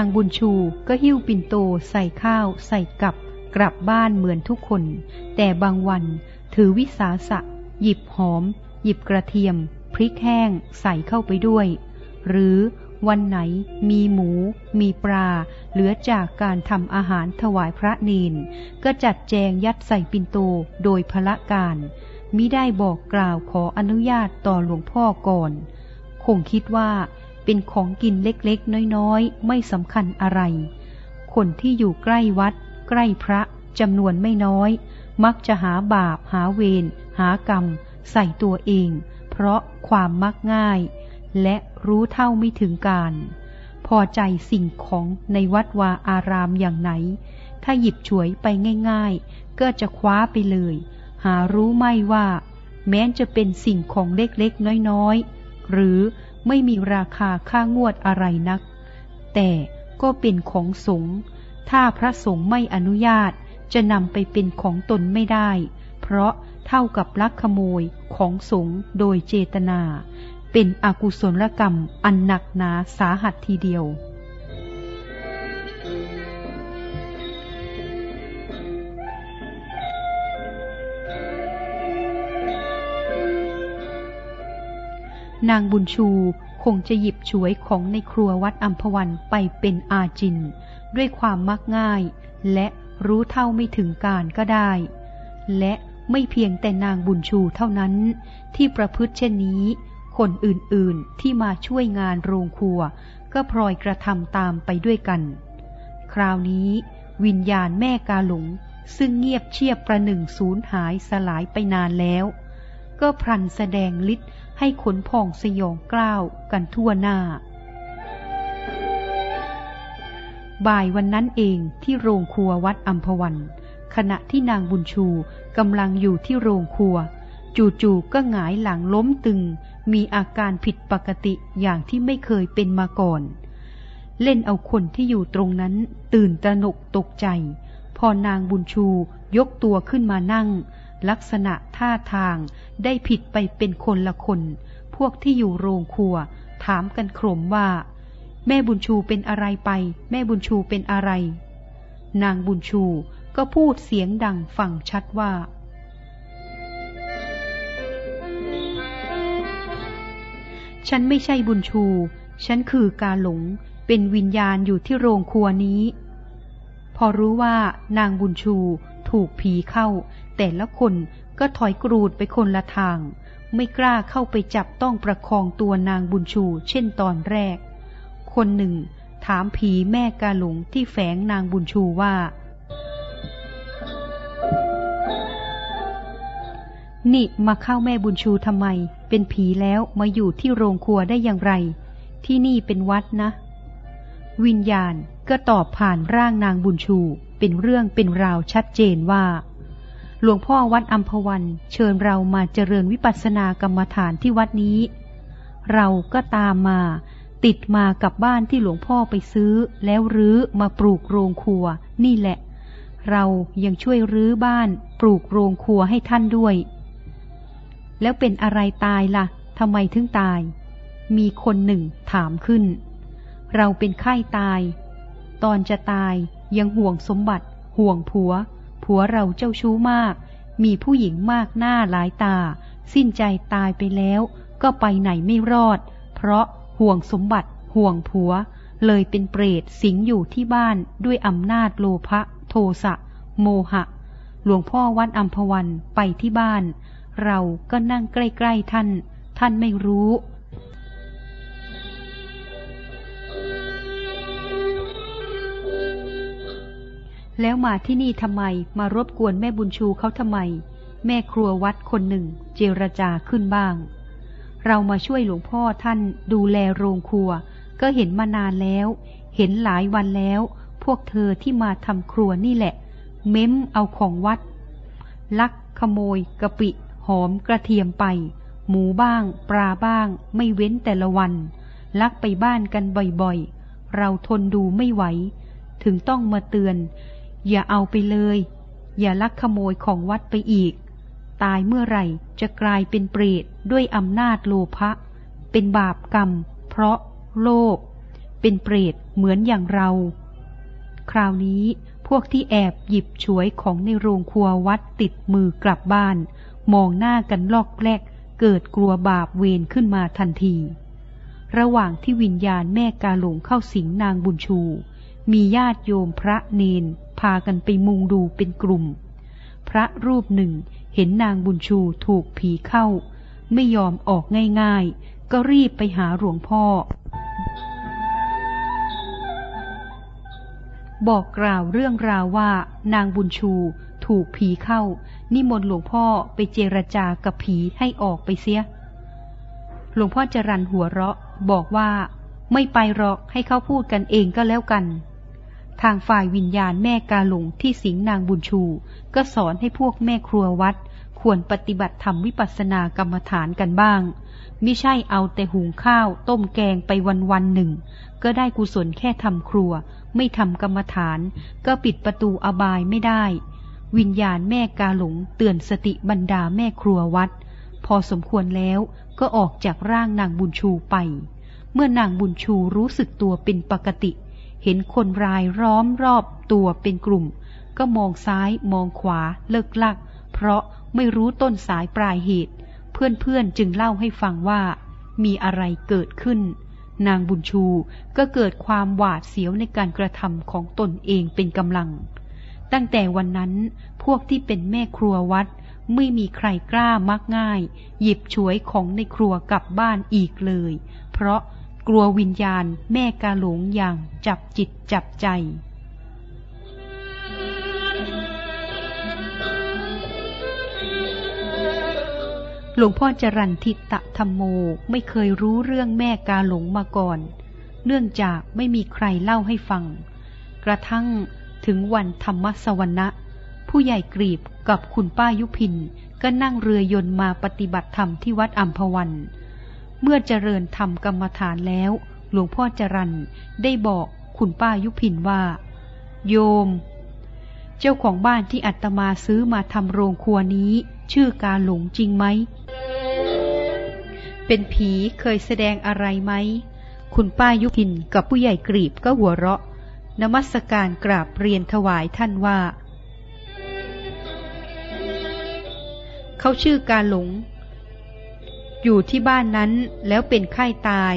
นางบุญชูก็หิ้วปิ่นโตใส่ข้าว ใส่กับ กลับบ้านเหมือนทุกคน แต่บางวันถือวิสาสะ หยิบหอม หยิบกระเทียม พริกแห้ง ใส่เข้าไปด้วย หรือวันไหนมีหมู มีปลา เหลือจากการทำอาหารถวายพระเนนก็จัดแจงยัดใส่ปิ่นโตโดยพละการ มิได้บอกกล่าวขออนุญาตต่อหลวงพ่อก่อน คงคิดว่า เป็นของกินเล็กๆ น้อยๆ ไม่สำคัญอะไร คนที่อยู่ใกล้วัด ใกล้พระจำนวนไม่น้อย มักจะหาบาป หาเวรหากรรม ใส่ตัวเอง เพราะความมักง่าย และรู้เท่าไม่ถึงการ พอใจสิ่งของในวัดวาอารามอย่างไหน ถ้าหยิบฉวยไปง่ายๆ ก็จะคว้าไปเลย หารู้ไม่ว่า แม้จะเป็นสิ่งของเล็กๆ น้อยๆ หรือ ไม่มีราคาค่างวดอะไรนัก แต่ก็เป็นของสงฆ์ถ้าพระสงฆ์ไม่อนุญาตจะนำไปเป็นของตนไม่ได้ เพราะเท่ากับลักขโมยของสงฆ์โดยเจตนา เป็นอกุศลกรรมอันหนักหนาสาหัสทีเดียว นางบุญชูคงจะหยิบฉวยของในครัววัดอัมพวันไปเป็นอาจิน ด้วยความมักง่าย และรู้เท่าไม่ถึงการก็ได้ และไม่เพียงแต่นางบุญชูเท่านั้น ที่ประพฤติเช่นนี้ คนอื่นๆที่มาช่วยงานโรงครัว ก็พลอยกระทำตามไปด้วยกัน คราวนี้วิญญาณแม่กาหลงซึ่งเงียบเชียบประหนึ่งสูญหายสลายไปนานแล้ว ก็พลันแสดงฤทธิ์ ให้ขนพองสยองกล้าวกันทั่วหน้า บ่ายวันนั้นเองที่โรงครัววัดอัมพวัน ขณะที่นางบุญชูกำลังอยู่ที่โรงครัว จู่ๆก็หงายหลังล้มตึง มีอาการผิดปกติอย่างที่ไม่เคยเป็นมาก่อน เล่นเอาคนที่อยู่ตรงนั้นตื่นตระหนกตกใจ พอนางบุญชูยกตัวขึ้นมานั่ง ลักษณะท่าทางได้ผิดไปเป็นคนละคน พวกที่อยู่โรงครัว ถามกันโครมว่า แม่บุญชูเป็นอะไรไป แม่บุญชูเป็นอะไร นางบุญชูก็พูดเสียงดังฟังชัดว่า ฉันไม่ใช่บุญชู ฉันคือกาหลง เป็นวิญญาณอยู่ที่โรงครัวนี้ พอรู้ว่านางบุญชูถูกผีเข้า แต่ละคนก็ถอยกรูดไปคนละทาง ไม่กล้าเข้าไปจับต้องประคองตัวนางบุญชู เช่นตอนแรก คนหนึ่ง ถามผีแม่กาหลงที่แฝงนางบุญชูว่า นี่มาเข้าแม่บุญชูทำไม เป็นผีแล้วมาอยู่ที่โรงครัวได้อย่างไร ที่นี่เป็นวัดนะ วิญญาณก็ตอบผ่านร่างนางบุญชู เป็นเรื่องเป็นราวชัดเจนว่า หลวงพ่อวัดอัมพวันเชิญเรามาเจริญวิปัสสนากรรมฐานที่วัดนี้ เราก็ตามมา ติดมากับบ้านที่หลวงพ่อไปซื้อ แล้วรื้อมาปลูกโรงครัว นี่แหละ เรายังช่วยรื้อบ้าน ปลูกโรงครัวให้ท่านด้วย แล้วเป็นอะไรตายละ่ะทำไมถึงตาย มีคนหนึ่งถามขึ้น เราเป็นไข้ตาย ตอนจะตายยังห่วงสมบัติ ห่วงผัว ผัวเราเจ้าชู้มาก มีผู้หญิงมากหน้าหลายตา สิ้นใจตายไปแล้ว ก็ไปไหนไม่รอด เพราะห่วงสมบัติ ห่วงผัว เลยเป็นเปรตสิงอยู่ที่บ้านด้วยอำนาจโลภะโทสะ โมหะ หลวงพ่อวัดอัมพวันไปที่บ้าน เราก็นั่งใกล้ ๆท่าน ท่านไม่รู้ แล้วมาที่นี่ทำไมมารบกวนแม่บุญชูเขาทำไม แม่ครัววัดคนหนึ่ง เจรจาขึ้นบ้าง เรามาช่วยหลวงพ่อท่านดูแลโรงครัว ก็เห็นมานานแล้ว เห็นหลายวันแล้ว พวกเธอที่มาทำครัวนี่แหละ เม้มเอาของวัด ลักขโมยกะปิ หอมกระเทียมไป หมูบ้าง ปลาบ้าง ไม่เว้นแต่ละวัน ลักไปบ้านกันบ่อยๆ เราทนดูไม่ไหว ถึงต้องมาเตือน อย่าเอาไปเลย อย่าลักขโมยของวัดไปอีก ตายเมื่อไหร่จะกลายเป็นเปรตด้วยอำนาจโลภะเป็นบาปกรรม เพราะโลภเป็นเปรตเหมือนอย่างเรา คราวนี้พวกที่แอบหยิบฉวยของในโรงครัววัดติดมือกลับบ้าน มองหน้ากันลอกแรกเกิดกลัวบาปเวรขึ้นมาทันที ระหว่างที่วิญญาณแม่กาหลงเข้าสิงนางบุญชู มีญาติโยมพระเนน พากันไปมุงดูเป็นกลุ่ม พระรูปหนึ่งเห็นนางบุญชูถูกผีเข้า ไม่ยอมออกง่ายๆ ก็รีบไปหาหลวงพ่อ บอกกล่าวเรื่องราวว่านางบุญชูถูกผีเข้า นิมนต์หลวงพ่อไปเจรจากับผีให้ออกไปเสีย หลวงพ่อจรันหัวเราะบอกว่าไม่ไปหรอกให้เขาพูดกันเองก็แล้วกัน ทางฝ่ายวิญญาณแม่กาหลงที่สิงนางบุญชู ก็สอนให้พวกแม่ครัววัด ควรปฏิบัติธรรมวิปัสสนากรรมฐานกันบ้างไม่ใช่เอาแต่หุงข้าว ต้มแกงไปวันวันหนึ่ง ก็ได้กุศลแค่ทำครัว ไม่ทำกรรมฐาน ก็ปิดประตูอบายไม่ได้ วิญญาณแม่กาหลงเตือนสติบรรดาแม่ครัววัด พอสมควรแล้วก็ออกจากร่างนางบุญชูไป เมื่อนางบุญชูรู้สึกตัวเป็นปกติ ห็นคนรายร้อมรอบตัวเป็นกลุ่ม ก็มองซ้ายมองขวาเลิกลัก เพราะไม่รู้ต้นสายปลายเหตุ เพื่อนๆจึงเล่าให้ฟังว่า มีอะไรเกิดขึ้น นางบุญชูก็เกิดความหวาดเสียวในการกระทำของตนเองเป็นกำลัง ตั้งแต่วันนั้นพวกที่เป็นแม่ครัววัดไม่มีใครกล้ามักง่าย หยิบฉวยของในครัวกลับบ้านอีกเลย เพราะ กลัววิญญาณแม่กาหลงอย่างจับจิตจับใจ หลวงพ่อจรันทิตะธรรมโมไม่เคยรู้เรื่องแม่กาหลงมาก่อน เนื่องจากไม่มีใครเล่าให้ฟัง กระทั่งถึงวันธรรมสวรรณะ ผู้ใหญ่กรีบกับคุณป้ายุพินก็นั่งเรือยนต์มาปฏิบัติธรรมที่วัดอัมพวันเเมื่อเจริญธรรมกรรมฐานแล้ว หลวงพ่อจรันได้บอกคุณป้ายุพินว่า โยม เจ้าของบ้านที่อัตมาซื้อมาทำโรงครัวนี้ ชื่อกาหลงจริงไหม เป็นผีเคยแสดงอะไรไหม คุณป้ายุพินกับผู้ใหญ่กรีบก็หัวเราะ นมัสการกราบเรียนถวายท่านว่า เขาชื่อการหลง อยู่ที่บ้านนั้นแล้วเป็นไข้าตาย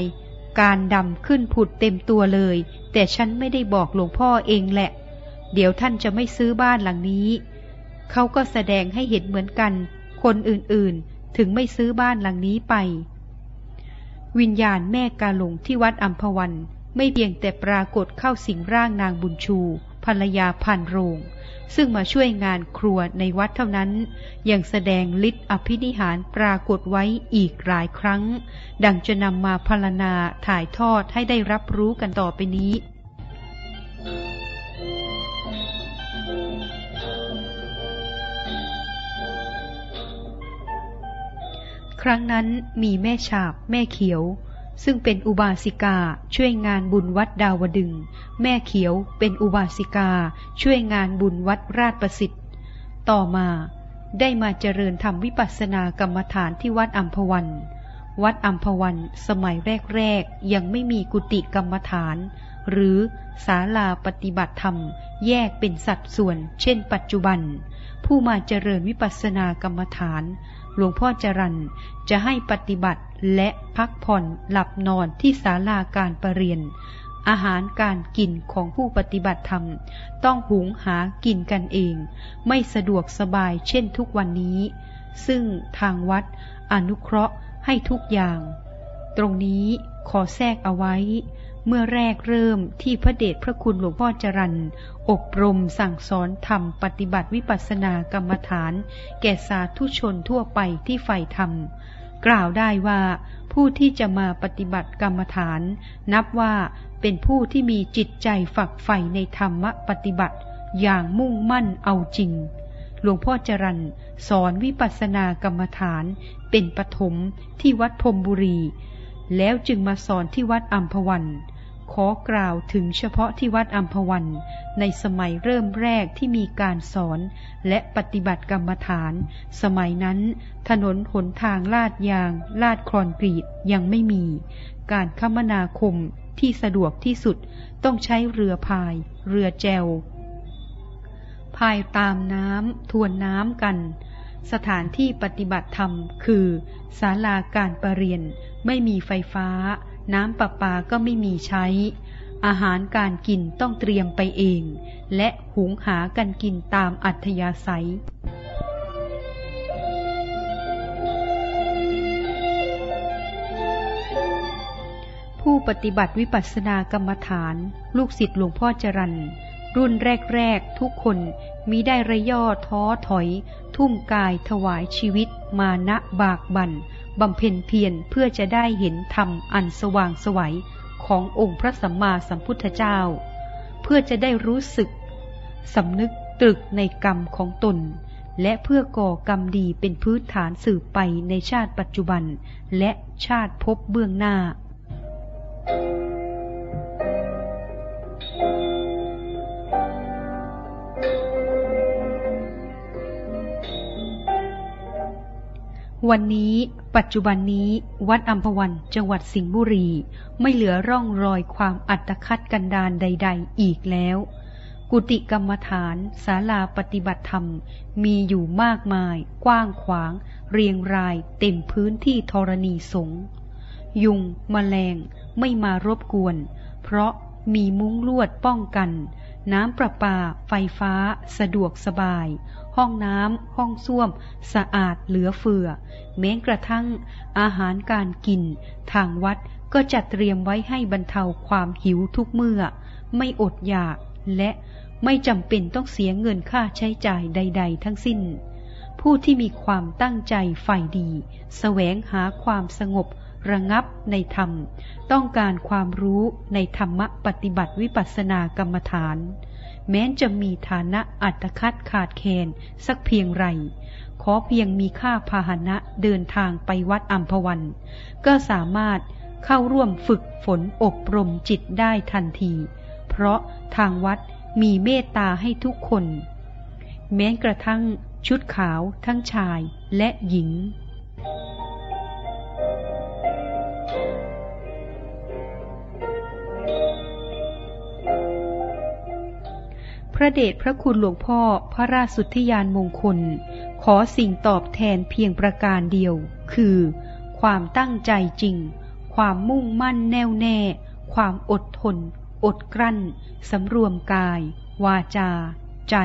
การดำขึ้นผุดเต็มตัวเลย แต่ฉันไม่ได้บอกหลวงพ่อเองแหละ เดี๋ยวท่านจะไม่ซื้อบ้านหลังนี้ เขาก็แสดงให้เห็นเหมือนกัน คนอื่นๆ ถึงไม่ซื้อบ้านหลังนี้ไป วิญญาณแม่กาหลงที่วัดอัมพวัน ไม่เพียงแต่ปรากฏเข้าสิงร่างนางบุญชูภรรยาพันโรง ซึ่งมาช่วยงานครัวในวัดเท่านั้น ยังแสดงฤทธิ์อภินิหารปรากฏไว้อีกหลายครั้ง ดังจะนำมาพรรณนาถ่ายทอดให้ได้รับรู้กันต่อไปนี้ครั้งนั้นมีแม่ฉาบแม่เขียว ซึ่งเป็นอุบาสิกาช่วยงานบุญวัดดาวดึง แม่เขียวเป็นอุบาสิกาช่วยงานบุญวัดราชประสิทธิ์ ต่อมาได้มาเจริญทำวิปัสสนากรรมฐานที่วัดอัมพวัน วัดอัมพวันสมัยแรกๆ ยังไม่มีกุฏิกรรมฐาน หรือศาลาปฏิบัติธรรม แยกเป็นสัดส่วน เช่น ปัจจุบัน ผู้มาเจริญวิปัสสนากรรมฐาน หลวงพ่อจรันจะให้ปฏิบัติ และพักผ่อนหลับนอนที่ศาลาการประเรียน อาหารการกินของผู้ปฏิบัติธรรม ต้องหุงหากินกันเอง ไม่สะดวกสบายเช่นทุกวันนี้ ซึ่งทางวัดอนุเคราะห์ให้ทุกอย่าง ตรงนี้ขอแทรกเอาไว้ เมื่อแรกเริ่มที่พระเดชพระคุณหลวงพ่อจรันอบรมสั่งสอนทำปฏิบัติวิปัสสนากรรมฐาน แก่สาธุชนทั่วไปที่ใฝ่ธรรม กล่าวได้ว่าผู้ที่จะมาปฏิบัติกรรมฐาน นับว่าเป็นผู้ที่มีจิตใจฝักใฝ่ในธรรมปฏิบัติอย่างมุ่งมั่นเอาจริง หลวงพ่อจรันสอนวิปัสสนากรรมฐานเป็นปฐมที่วัดพรมบุรี แล้วจึงมาสอนที่วัดอัมพวัน ขอกล่าวถึงเฉพาะที่วัดอัมพวัน ในสมัยเริ่มแรกที่มีการสอนและปฏิบัติกรรมฐาน สมัยนั้น ถนนหนทางลาดยาง ลาดคอนกรีตยังไม่มี การคมนาคมที่สะดวกที่สุดต้องใช้เรือพาย เรือแจวพายตามน้ำทวนน้ำกัน สถานที่ปฏิบัติธรรมคือศาลาการประเรียนไม่มีไฟฟ้า น้ำประปาก็ไม่มีใช้ อาหารการกินต้องเตรียมไปเอง และหุงหากันกินตามอัธยาศัยผู้ปฏิบัติวิปัสสนากรรมฐาน ลูกศิษย์หลวงพ่อจรันรุ่นแรก ๆ ทุกคนมิได้ระย่อท้อถอย ทุ่มกายถวายชีวิต มานะบากบัน่น บำเพ็ญเพียรเพื่อจะได้เห็นธรรมอันสว่างสวัยขององค์พระสัมมาสัมพุทธเจ้า เพื่อจะได้รู้สึกสำนึกตรึกในกรรมของตน และเพื่อก่อกรรมดีเป็นพื้นฐานสืบไปในชาติปัจจุบัน และชาติพบเบื้องหน้า วันนี้ ปัจจุบันนี้วัดอัมพวันจังหวัดสิงห์บุรี ไม่เหลือร่องรอยความอัตคัดกันดานใด ๆ อีกแล้ว กุฏิกรรมฐานศาลาปฏิบัติธรรม มีอยู่มากมาย กว้างขวาง เรียงราย เต็มพื้นที่ธรณีสงยุงมแมลง ไม่มารบกวน เพราะมีมุ้งลวดป้องกัน น้ำประปา ไฟฟ้า สะดวกสบาย ห้องน้ำห้องส้วม สะอาดเหลือเฟือ แม้กระทั่งอาหารการกิน ทางวัดก็จัดเตรียมไว้ให้บรรเทาความหิวทุกเมื่อ ไม่อดอยากและไม่จำเป็นต้องเสียเงินค่าใช้จ่ายใด ๆ ทั้งสิ้น ผู้ที่มีความตั้งใจใฝ่ดีสแสวงหาความสงบระงับในธรรม ต้องการความรู้ในธรรมปฏิบัติวิปัสสนากรรมฐาน แม้จะมีฐานะอัตคัดขาดแคลนสักเพียงไร ขอเพียงมีค่าพาหนะเดินทางไปวัดอัมพวัน ก็สามารถเข้าร่วมฝึกฝนอบรมจิตได้ทันที เพราะทางวัดมีเมตตาให้ทุกคน แม้กระทั่งชุดขาวทั้งชายและหญิง ระเดชพระคุณหลวงพ่อพระราชสุทธิยานมงคล ขอสิ่งตอบแทนเพียงประการเดียว คือ ความตั้งใจจริง ความมุ่งมั่นแน่วแน่ ความอดทน อดกลั้น สำรวมกาย วาจา ใจ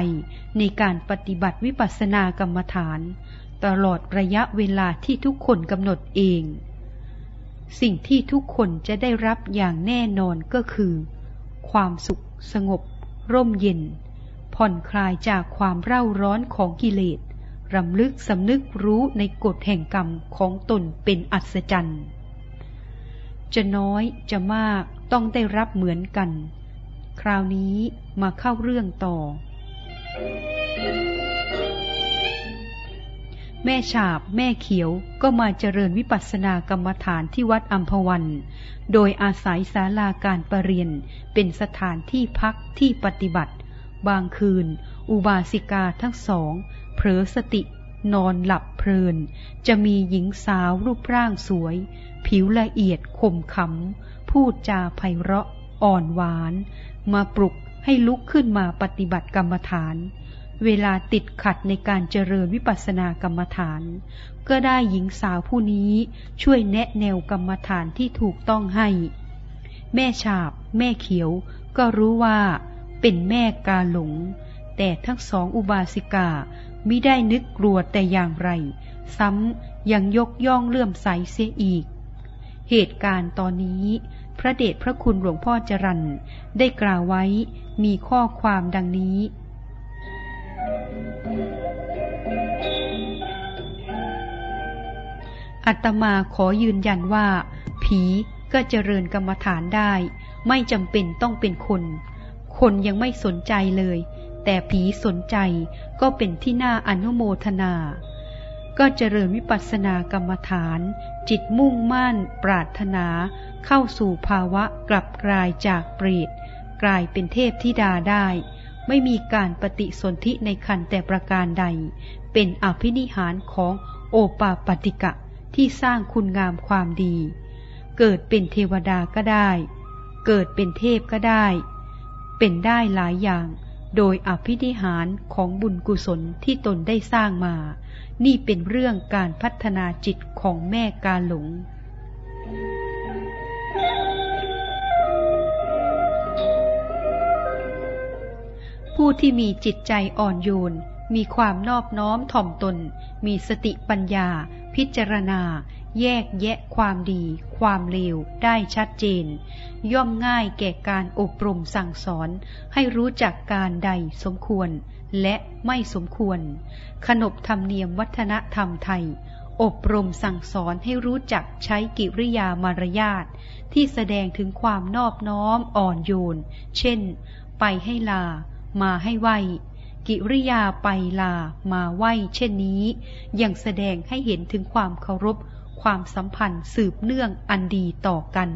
ในการปฏิบัติวิปัสสนากรรมฐาน ตลอดระยะเวลาที่ทุกคนกำหนดเอง สิ่งที่ทุกคนจะได้รับอย่างแน่นอนก็คือ ความสุขสงบร่มเย็น ผ่อนคลายจากความเร่าร้อนของกิเลสรำลึกสำนึกรู้ในกฎแห่งกรรมของตนเป็นอัศจรรย์ จะน้อยจะมากต้องได้รับเหมือนกัน คราวนี้มาเข้าเรื่องต่อ แม่ฉาบแม่เขียวก็มาเจริญวิปัสสนากรรมฐานที่วัดอัมพวัน โดยอาศัยศาลาการประเรียนเป็นสถานที่พักที่ปฏิบัติ บางคืน อุบาสิกาทั้งสอง เผลอสตินอนหลับเพลิน จะมีหญิงสาวรูปร่างสวย ผิวละเอียดคมขำพูดจาไพเราะอ่อนหวาน มาปลุกให้ลุกขึ้นมาปฏิบัติกรรมฐาน เวลาติดขัดในการเจริญวิปัสสนากรรมฐาน ก็ได้หญิงสาวผู้นี้ช่วยแนะแนวกรรมฐานที่ถูกต้องให้ แม่ฉาบ แม่เขียวก็รู้ว่า เป็นแม่กาหลง แต่ทั้งสองอุบาสิกามิได้นึกกลัวแต่อย่างไร ซ้ำยังยกย่องเลื่อมใสเสียอีก เหตุการณ์ตอนนี้ พระเดชพระคุณหลวงพ่อจรันได้กล่าวไว้มีข้อความดังนี้ อัตมาขอยืนยันว่า ผีก็เจริญกรรมฐานได้ ไม่จำเป็นต้องเป็นคน คนยังไม่สนใจเลย แต่ผีสนใจก็เป็นที่น่าอนุโมทนา ก็เจริญวิปัสสนากรรมฐาน จิตมุ่งมั่น ปรารถนา เข้าสู่ภาวะกลับกลายจากเปรตกลายเป็นเทพธิดาได้ ไม่มีการปฏิสนธิในคันแต่ประการใด เป็นอภินิหารของโอปาปติกะที่สร้างคุณงามความดี เกิดเป็นเทวดาก็ได้ เกิดเป็นเทพก็ได้ เป็นได้หลายอย่าง โดยอภินิหารของบุญกุศลที่ตนได้สร้างมา นี่เป็นเรื่องการพัฒนาจิตของแม่กาหลง ผู้ที่มีจิตใจอ่อนโยนมีความนอบน้อมถ่อมตน มีสติปัญญา พิจารณา แยกแยะความดี ความเลวได้ชัดเจน ย่อมง่ายแก่การอบรมสั่งสอน ให้รู้จักการใดสมควร และไม่สมควร ขนบธรรมเนียมวัฒนธรรมไทย อบรมสั่งสอนให้รู้จักใช้กิริยามารยาทที่แสดงถึงความนอบน้อมอ่อนโยน เช่น ไปให้ลา มาให้ไหวกิริยาไปลามาไหวเช่นนี้ ยังแสดงให้เห็นถึงความเคารพ ความสัมพันธ์สืบเนื่องอันดีต่อกัน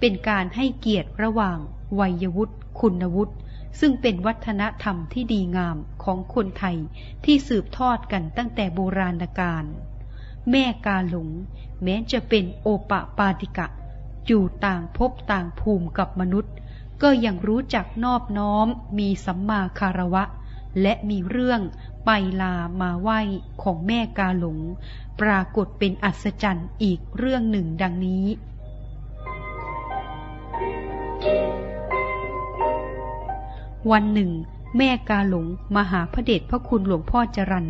เป็นการให้เกียรติระหว่างวัยวุฒิคุณวุฒิซึ่งเป็นวัฒนธรรมที่ดีงามของคนไทยที่สืบทอดกันตั้งแต่โบราณกาลแม่กาหลง แม้จะเป็นโอปะปาติกะ อยู่ต่างภพต่างภูมิกับมนุษย์ ก็ยังรู้จักนอบน้อมมีสัมมาคารวะ และมีเรื่องไปลามาไหวของแม่กาหลง ปรากฏเป็นอัศจรรย์อีกเรื่องหนึ่งดังนี้ วันหนึ่ง แม่กาหลงมาหาพระเดชพระคุณหลวงพ่อจรัน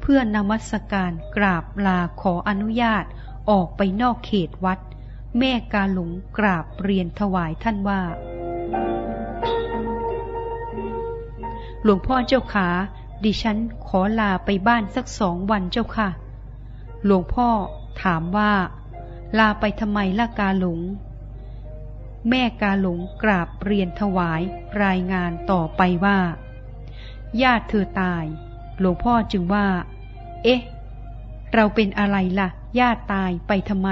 เพื่อนมัสการกราบลาขออนุญาตออกไปนอกเขตวัด แม่กาหลงกราบเรียนถวายท่านว่า หลวงพ่อเจ้าขาดิฉันขอลาไปบ้านสักสองวันเจ้าค่ะ หลวงพ่อถามว่า ลาไปทำไมล่ะกาหลง แม่กาหลงกราบเรียนถวายรายงานต่อไปว่า ญาติเธอตาย หลวงพ่อจึงว่า เอ๊ะ เราเป็นอะไรล่ะ ญาติตายไปทำไม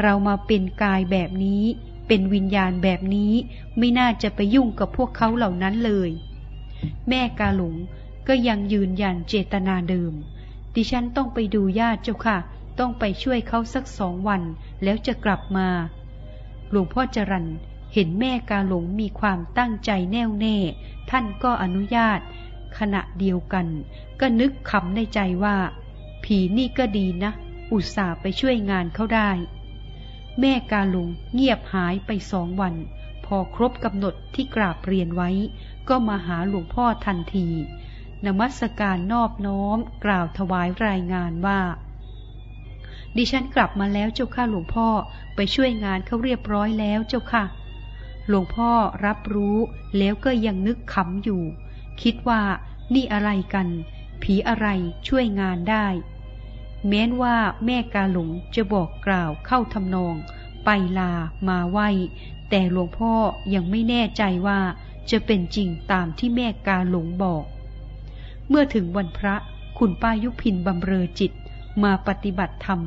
เรามาเป็นกายแบบนี้ เป็นวิญญาณแบบนี้ ไม่น่าจะไปยุ่งกับพวกเขาเหล่านั้นเลย แม่กาหลงก็ยังยืนยันเจตนาเดิม ดิฉันต้องไปดูญาติเจ้าค่ะ ต้องไปช่วยเขาสักสองวัน แล้วจะกลับมา หลวงพ่อจรันเห็นแม่กาหลงมีความตั้งใจแน่วแน่ ท่านก็อนุญาต ขณะเดียวกัน ก็นึกคำในใจว่า ผีนี่ก็ดีนะ อุตส่าห์ไปช่วยงานเขาได้ แม่กาหลงเงียบหายไปสองวัน พอครบกำหนดที่กราบเรียนไว้ ก็มาหาหลวงพ่อทันที นมัสการนอบน้อมกล่าวถวายรายงานว่า ดิฉันกลับมาแล้วเจ้าค่ะหลวงพ่อไปช่วยงานเขาเรียบร้อยแล้วเจ้าค่ะ หลวงพ่อรับรู้แล้วก็ยังนึกขำอยู่ คิดว่านี่อะไรกัน ผีอะไรช่วยงานได้ แม้นว่าแม่กาหลงจะบอกกล่าวเข้าทำนอง ไปลามาไหวแต่หลวงพ่อยังไม่แน่ใจว่า จะเป็นจริงตามที่แม่กาหลงบอก เมื่อถึงวันพระคุณป้ายุพินบำเรอจิตมาปฏิบัติธรรม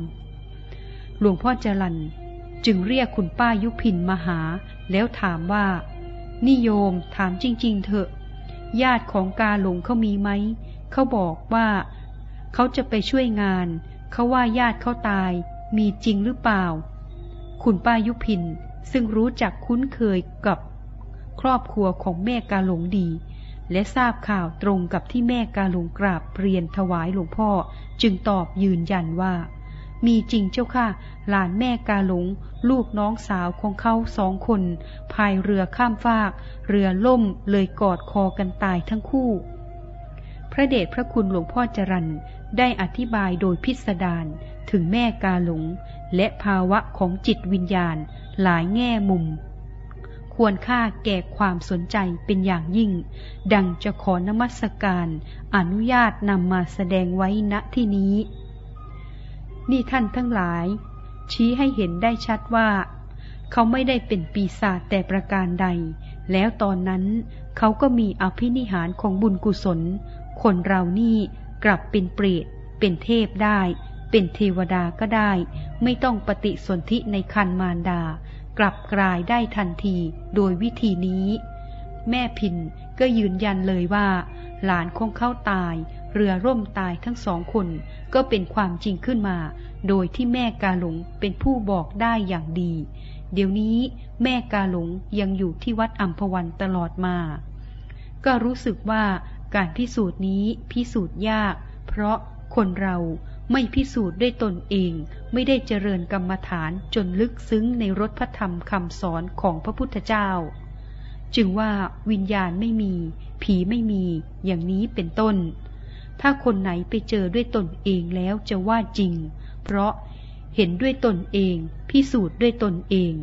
หลวงพ่อจรันจึงเรียกคุณป้ายุพินมาหา แล้วถามว่า นิโยมถามจริง ๆ เถอะ ญาติของกาหลงเขามีไหม เขาบอกว่า เขาจะไปช่วยงาน เขาว่าญาติเขาตายมีจริงหรือเปล่า คุณป้ายุพินซึ่งรู้จักคุ้นเคยกับ ครอบครัวของแม่กาหลงดี และทราบข่าวตรงกับที่แม่กาหลงกราบเรียนถวายหลวงพ่อ จึงตอบยืนยันว่า มีจริงเจ้าค่ะ หลานแม่กาหลง ลูกน้องสาวของเขาสองคนพายเรือข้ามฟาก เรือล่มเลยกอดคอกันตายทั้งคู่ พระเดชพระคุณหลวงพ่อจรันได้อธิบายโดยพิสดารถึงแม่กาหลง และภาวะของจิตวิญญาณหลายแง่มุม ควรค่าแก่ความสนใจเป็นอย่างยิ่ง ดังจะขอนมัสการอนุญาตนำมาแสดงไว้ณที่นี้ นี่ท่านทั้งหลาย ชี้ให้เห็นได้ชัดว่า เขาไม่ได้เป็นปีศาจแต่ประการใด แล้วตอนนั้นเขาก็มีอภินิหารของบุญกุศล คนเรานี่กลับเป็นเปรตเป็นเทพได้ เป็นเทวดาก็ได้ ไม่ต้องปฏิสนธิในคันมารดา กลับกลายได้ทันทีโดยวิธีนี้ แม่พินก็ยืนยันเลยว่า หลานของเข้าตาย เรือร่มตายทั้งสองคนก็เป็นความจริงขึ้นมา โดยที่แม่กาหลงเป็นผู้บอกได้อย่างดี เดี๋ยวนี้แม่กาหลงยังอยู่ที่วัดอัมพวันตลอดมา ก็รู้สึกว่าการพิสูจน์นี้พิสูจน์ยาก เพราะคนเรา ไม่พิสูจน์ด้วยตนเองไม่ได้เจริญกรรมฐานจนลึกซึ้งในรถพระธรรมคำสอนของพระพุทธเจ้า จึงว่าวิญญาณไม่มี ผีไม่มี อย่างนี้เป็นต้น ถ้าคนไหนไปเจอด้วยตนเองแล้วจะว่าจริง เพราะเห็นด้วยตนเอง พิสูจน์ด้วยตนเอง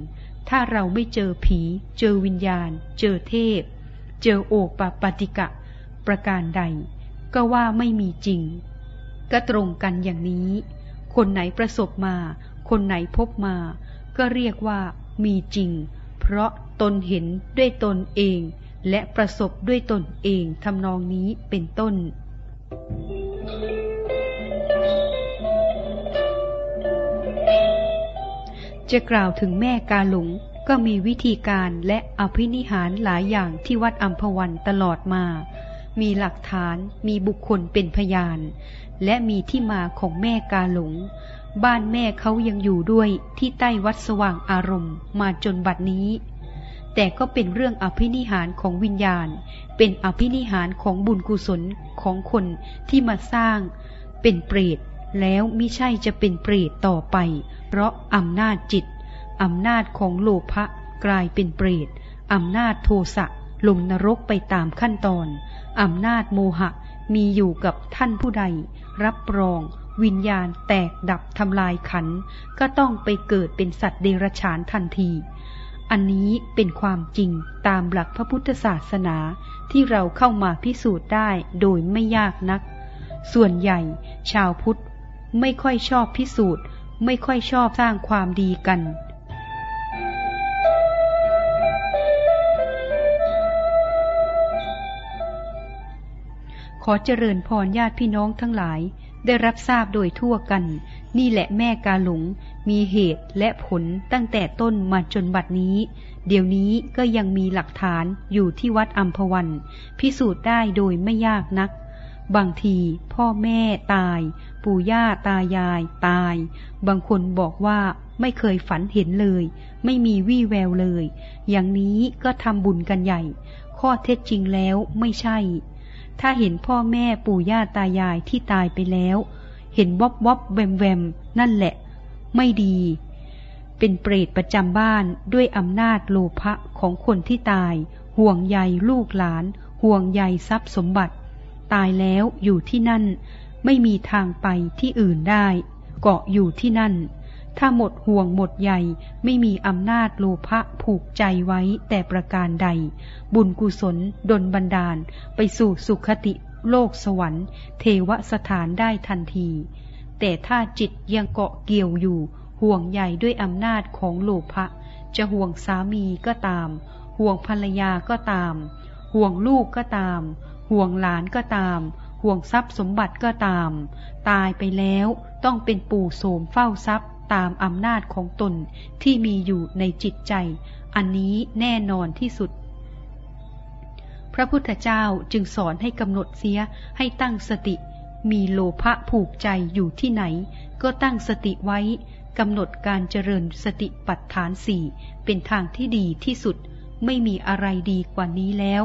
ถ้าเราไม่เจอผี เจอวิญญาณ เจอเทพ เจอโอปปาติกะ ประการใด ก็ว่าไม่มีจริง ก็ตรงกันอย่างนี้ คนไหนประสบมา คนไหนพบมา ก็เรียกว่ามีจริง เพราะตนเห็นด้วยตนเอง และประสบด้วยตนเองทำนองนี้เป็นต้น จะกล่าวถึงแม่กาหลงก็มีวิธีการและอภินิหารหลายอย่างที่วัดอัมพวันตลอดมา มีหลักฐานมีบุคคลเป็นพยาน และมีที่มาของแม่กาหลง บ้านแม่เขายังอยู่ด้วยที่ใต้วัดสว่างอารมณ์มาจนบัดนี้ แต่ก็เป็นเรื่องอภินิหารของวิญญาณ เป็นอภินิหารของบุญกุศลของคนที่มาสร้าง เป็นเปรตแล้วมิใช่จะเป็นเปรตต่อไป เพราะอำนาจจิตอำนาจของโลภะกลายเป็นเปรตอำนาจโทสะลงนรกไปตามขั้นตอน อำนาจโมหะมีอยู่กับท่านผู้ใด รับรอง วิญญาณแตกดับทำลายขัน ก็ต้องไปเกิดเป็นสัตว์เดรัจฉานทันที อันนี้เป็นความจริงตามหลักพระพุทธศาสนาที่เราเข้ามาพิสูจน์ได้โดยไม่ยากนัก ส่วนใหญ่ ชาวพุทธไม่ค่อยชอบพิสูจน์ ไม่ค่อยชอบสร้างความดีกัน อเจริญพรญาติพี่น้องทั้งหลาย ได้รับทราบโดยทั่วกัน นี่แหละแม่กาหลง มีเหตุและผลตั้งแต่ต้นมาจนบัดนี้ เดี๋ยวนี้ก็ยังมีหลักฐานอยู่ที่วัดอัมพวัน พิสูจน์ได้โดยไม่ยากนัก บางทีพ่อแม่ตาย ปู่ย่าตายาย ตาย บางคนบอกว่าไม่เคยฝันเห็นเลย ไม่มีวี่แววเลย อย่างนี้ก็ทำบุญกันใหญ่ ข้อเท็จจริงแล้วไม่ใช่ ถ้าเห็นพ่อแม่ปู่ย่าตายายที่ตายไปแล้ว เห็นวบวบแวมแวมนั่นแหละ ไม่ดี เป็นเปรตประจำบ้านด้วยอำนาจโลภะของคนที่ตาย ห่วงใยลูกหลาน ห่วงใยทรัพย์สมบัติ ตายแล้วอยู่ที่นั่น ไม่มีทางไปที่อื่นได้ เกาะอยู่ที่นั่น ถ้าหมดห่วงหมดใยไม่มีอำนาจโลภะผูกใจไว้แต่ประการใด บุญกุศลดลบันดาล ไปสู่สุขติโลกสวรรค์ เทวสถานได้ทันที แต่ถ้าจิตยังเกาะเกี่ยวอยู่ ห่วงใยด้วยอำนาจของโลภะ จะห่วงสามีก็ตาม ห่วงภรรยาก็ตาม ห่วงลูกก็ตาม ห่วงหลานก็ตาม ห่วงทรัพย์สมบัติก็ตาม ตายไปแล้วต้องเป็นปู่โสมเฝ้าทรัพย์ ตามอำนาจของตนที่มีอยู่ในจิตใจ อันนี้แน่นอนที่สุด พระพุทธเจ้าจึงสอนให้กำหนดเสียให้ตั้งสติ มีโลภะผูกใจอยู่ที่ไหน ก็ตั้งสติไว้กำหนดการเจริญสติปัฏฐานสี่เป็นทางที่ดีที่สุด ไม่มีอะไรดีกว่านี้แล้ว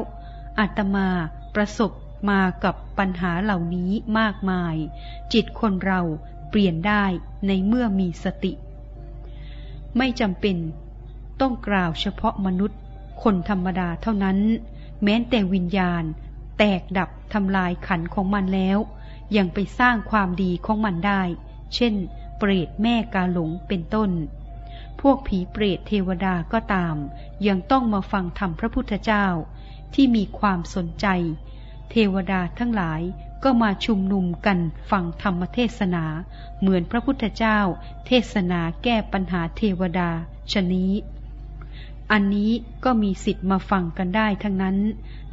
อาตมาประสบมากับปัญหาเหล่านี้มากมาย จิตคนเรา เปลี่ยนได้ในเมื่อมีสติ ไม่จำเป็นต้องกล่าวเฉพาะมนุษย์ คนธรรมดาเท่านั้น แม้แต่วิญญาณ แตกดับทำลายขันของมันแล้ว ยังไปสร้างความดีของมันได้ เช่น เปรตแม่กาหลงเป็นต้น พวกผีเปรตเทวดาก็ตาม ยังต้องมาฟังธรรมพระพุทธเจ้าที่มีความสนใจ เทวดาทั้งหลาย ก็มาชุมนุมกันฟังธรรมเทศนา เหมือนพระพุทธเจ้า เทศนาแก้ปัญหาเทวดาชนี้ อันนี้ก็มีสิทธิ์มาฟังกันได้ทั้งนั้น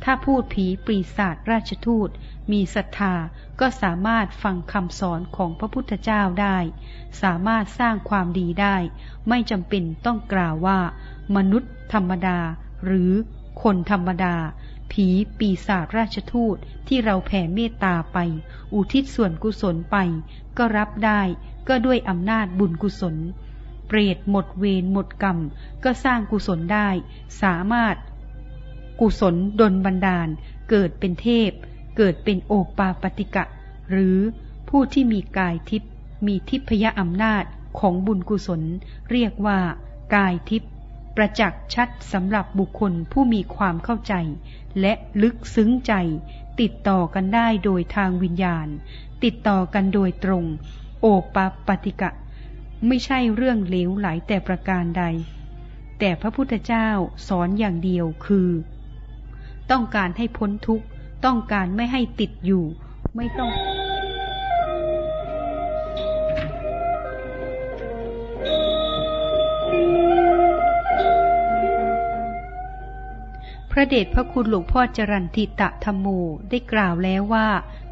ถ้าพูดผีปีศาจราชทูต มีศรัทธาก็สามารถฟังคำสอนของพระพุทธเจ้าได้ สามารถสร้างความดีได้ ไม่จำเป็นต้องกล่าวว่า มนุษย์ธรรมดา หรือคนธรรมดา ผีปีศาจราชทูตที่เราแผ่เมตตาไป อุทิศส่วนกุศลไป ก็รับได้ก็ด้วยอำนาจบุญกุศล เปรตหมดเวรหมดกรรม ก็สร้างกุศลได้ สามารถ กุศลดลบันดาล เกิดเป็นเทพ เกิดเป็นโอปาปติกะ หรือผู้ที่มีกายทิพย์มีทิพยอำนาจของบุญกุศล เรียกว่ากายทิพย์ ประจักษ์ชัดสำหรับบุคคลผู้มีความเข้าใจ และลึกซึ้งใจ ติดต่อกันได้โดยทางวิญญาณ ติดต่อกันโดยตรง โอปาปติกะ ไม่ใช่เรื่องเลวไหลแต่ประการใด แต่พระพุทธเจ้าสอนอย่างเดียวคือ ต้องการให้พ้นทุกข์ ต้องการไม่ให้ติดอยู่ ไม่ต้อง พระเดชพระคุณหลวงพ่อจรันทิตะธรรมโมได้กล่าวแล้วว่า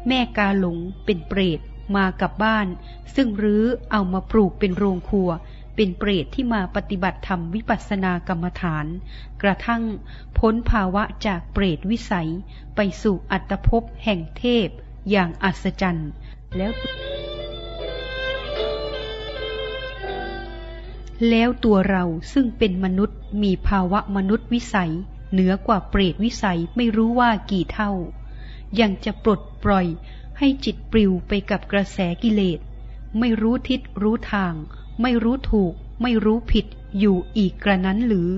แม่กาหลงเป็นเปรตมากับบ้าน ซึ่งรื้อเอามาปลูกเป็นโรงครัว เป็นเปรตที่มาปฏิบัติธรรมวิปัสสนากรรมฐาน กระทั่งพ้นภาวะจากเปรตวิสัย ไปสู่อัตภพแห่งเทพ อย่างอัศจรรย์ แล้วแล้วตัวเราซึ่งเป็นมนุษย์มีภาวะมนุษย์วิสัย เหนือกว่าเปรตวิสัยไม่รู้ว่ากี่เท่า ยังจะปลดปล่อยให้จิตปลิวไปกับกระแสกิเลส ไม่รู้ทิศรู้ทาง ไม่รู้ถูก ไม่รู้ผิดอยู่อีกกระนั้นหรือ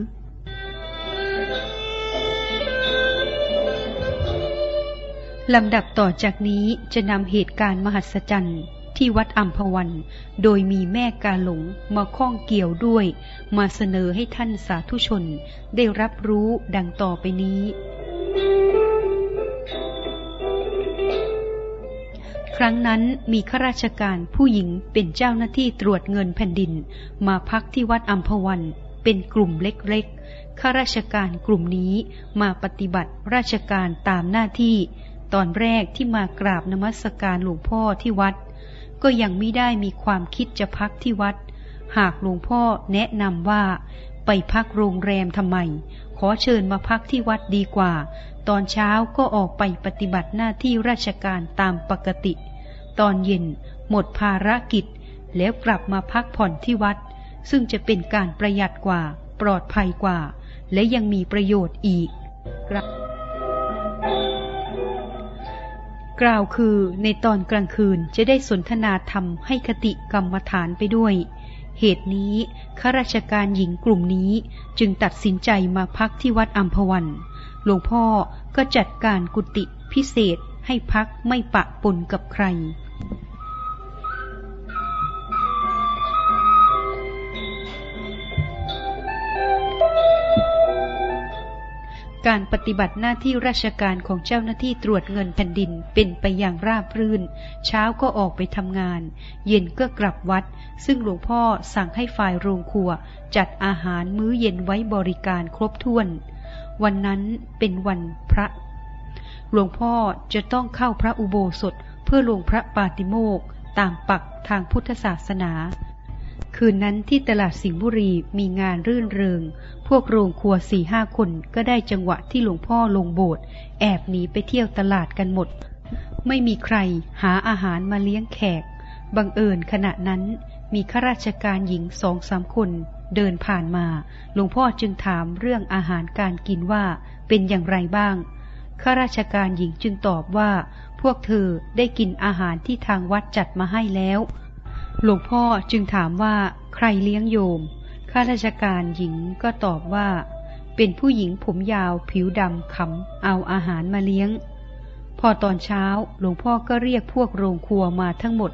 ลำดับต่อจากนี้จะนำเหตุการณ์มหัศจรรย์ ที่วัดอัมพวัน โดยมีแม่กาหลงมาข้องเกี่ยวด้วย มาเสนอให้ท่านสาธุชน ได้รับรู้ดังต่อไปนี้ ครั้งนั้นมีข้าราชการผู้หญิงเป็นเจ้าหน้าที่ตรวจเงินแผ่นดิน มาพักที่วัดอัมพวันเป็นกลุ่มเล็กๆ ข้าราชการกลุ่มนี้มาปฏิบัติราชการตามหน้าที่ ตอนแรกที่มากราบนมัสการหลวงพ่อที่วัด ก็ยังไม่ได้มีความคิดจะพักที่วัด หากหลวงพ่อแนะนำว่าไปพักโรงแรมทำไม ขอเชิญมาพักที่วัดดีกว่า ตอนเช้าก็ออกไปปฏิบัติหน้าที่ราชการตามปกติ ตอนเย็นหมดภารกิจ แล้วกลับมาพักผ่อนที่วัด ซึ่งจะเป็นการประหยัดกว่า ปลอดภัยกว่า และยังมีประโยชน์อีก กล่าวคือในตอนกลางคืนจะได้สนทนาธรรมให้คติกรรมฐานไปด้วย เหตุนี้ข้าราชการหญิงกลุ่มนี้จึงตัดสินใจมาพักที่วัดอัมพวัน หลวงพ่อก็จัดการกุฏิพิเศษให้พักไม่ปะปนกับใคร การปฏิบัติหน้าที่ราชการของเจ้าหน้าที่ตรวจเงินแผ่นดินเป็นไปอย่างราบรื่น เช้าก็ออกไปทำงาน เย็นก็กลับวัด ซึ่งหลวงพ่อสั่งให้ฝ่ายโรงครัว จัดอาหารมื้อเย็นไว้บริการครบถ้วน วันนั้นเป็นวันพระ หลวงพ่อจะต้องเข้าพระอุโบสถเพื่อลงพระปาติโมกตามปักทางพุทธศาสนา คืนนั้นที่ตลาดสิงห์บุรีมีงานรื่นเริง พวกโรงครัวสี่ห้าคนก็ได้จังหวะที่หลวงพ่อลงโบสถ์แอบหนีไปเที่ยวตลาดกันหมด ไม่มีใครหาอาหารมาเลี้ยงแขก บังเอิญขณะนั้นมีข้าราชการหญิงสองสามคนเดินผ่านมา หลวงพ่อจึงถามเรื่องอาหารการกินว่าเป็นอย่างไรบ้าง ข้าราชการหญิงจึงตอบว่า พวกเธอได้กินอาหารที่ทางวัดจัดมาให้แล้ว หลวงพ่อจึงถามว่าใครเลี้ยงโยม ข้าราชการหญิงก็ตอบว่า เป็นผู้หญิงผมยาวผิวดำขำเอาอาหารมาเลี้ยง พอตอนเช้าหลวงพ่อก็เรียกพวกโรงครัวมาทั้งหมด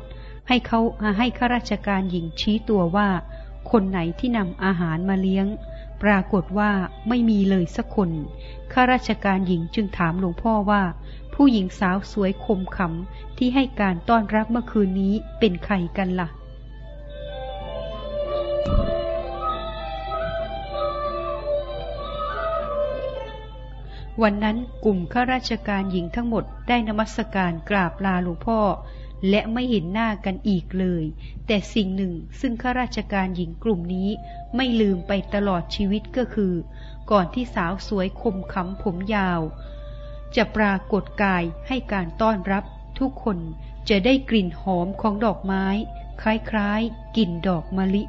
ให้เขาให้ข้าราชการหญิงชี้ตัวว่า คนไหนที่นำอาหารมาเลี้ยง ปรากฏว่าไม่มีเลยสักคนข้าราชการหญิงจึงถามหลวงพ่อว่า ผู้หญิงสาวสวยคมขำที่ให้การต้อนรับเมื่อคืนนี้เป็นใครกันละ่ะ วันนั้นกลุ่มข้าราชการหญิงทั้งหมดได้นมัสการกราบลาหลวงพ่อ และไม่เห็นหน้ากันอีกเลย แต่สิ่งหนึ่งซึ่งข้าราชการหญิงกลุ่มนี้ไม่ลืมไปตลอดชีวิตก็คือ ก่อนที่สาวสวยคมขำผมยาว จะปรากฏกายให้การต้อนรับ ทุกคนจะได้กลิ่นหอมของดอกไม้ คล้ายๆกลิ่นดอกมะลิ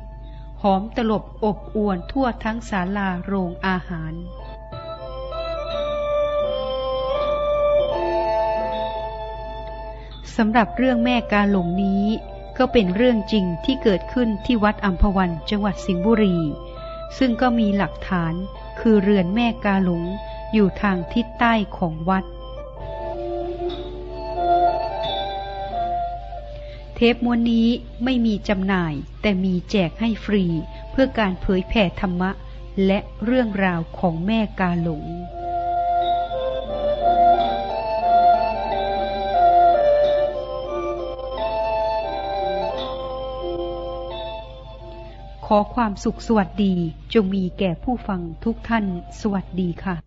หอมตลบอบอวนทั่วทั้งศาลาโรงอาหาร สำหรับเรื่องแม่กาหลงนี้ ก็เป็นเรื่องจริงที่เกิดขึ้นที่วัดอัมพวันจังหวัดสิงห์บุรี ซึ่งก็มีหลักฐานคือเรือนแม่กาหลงอยู่ทางทิศใต้ของวัด เทปม้วนนี้ไม่มีจำหน่ายแต่มีแจกให้ฟรี เพื่อการเผยแผ่ธรรมะ และเรื่องราวของแม่กาหลง ขอความสุขสวัสดีจงมีแก่ผู้ฟังทุกท่านสวัสดีค่ะ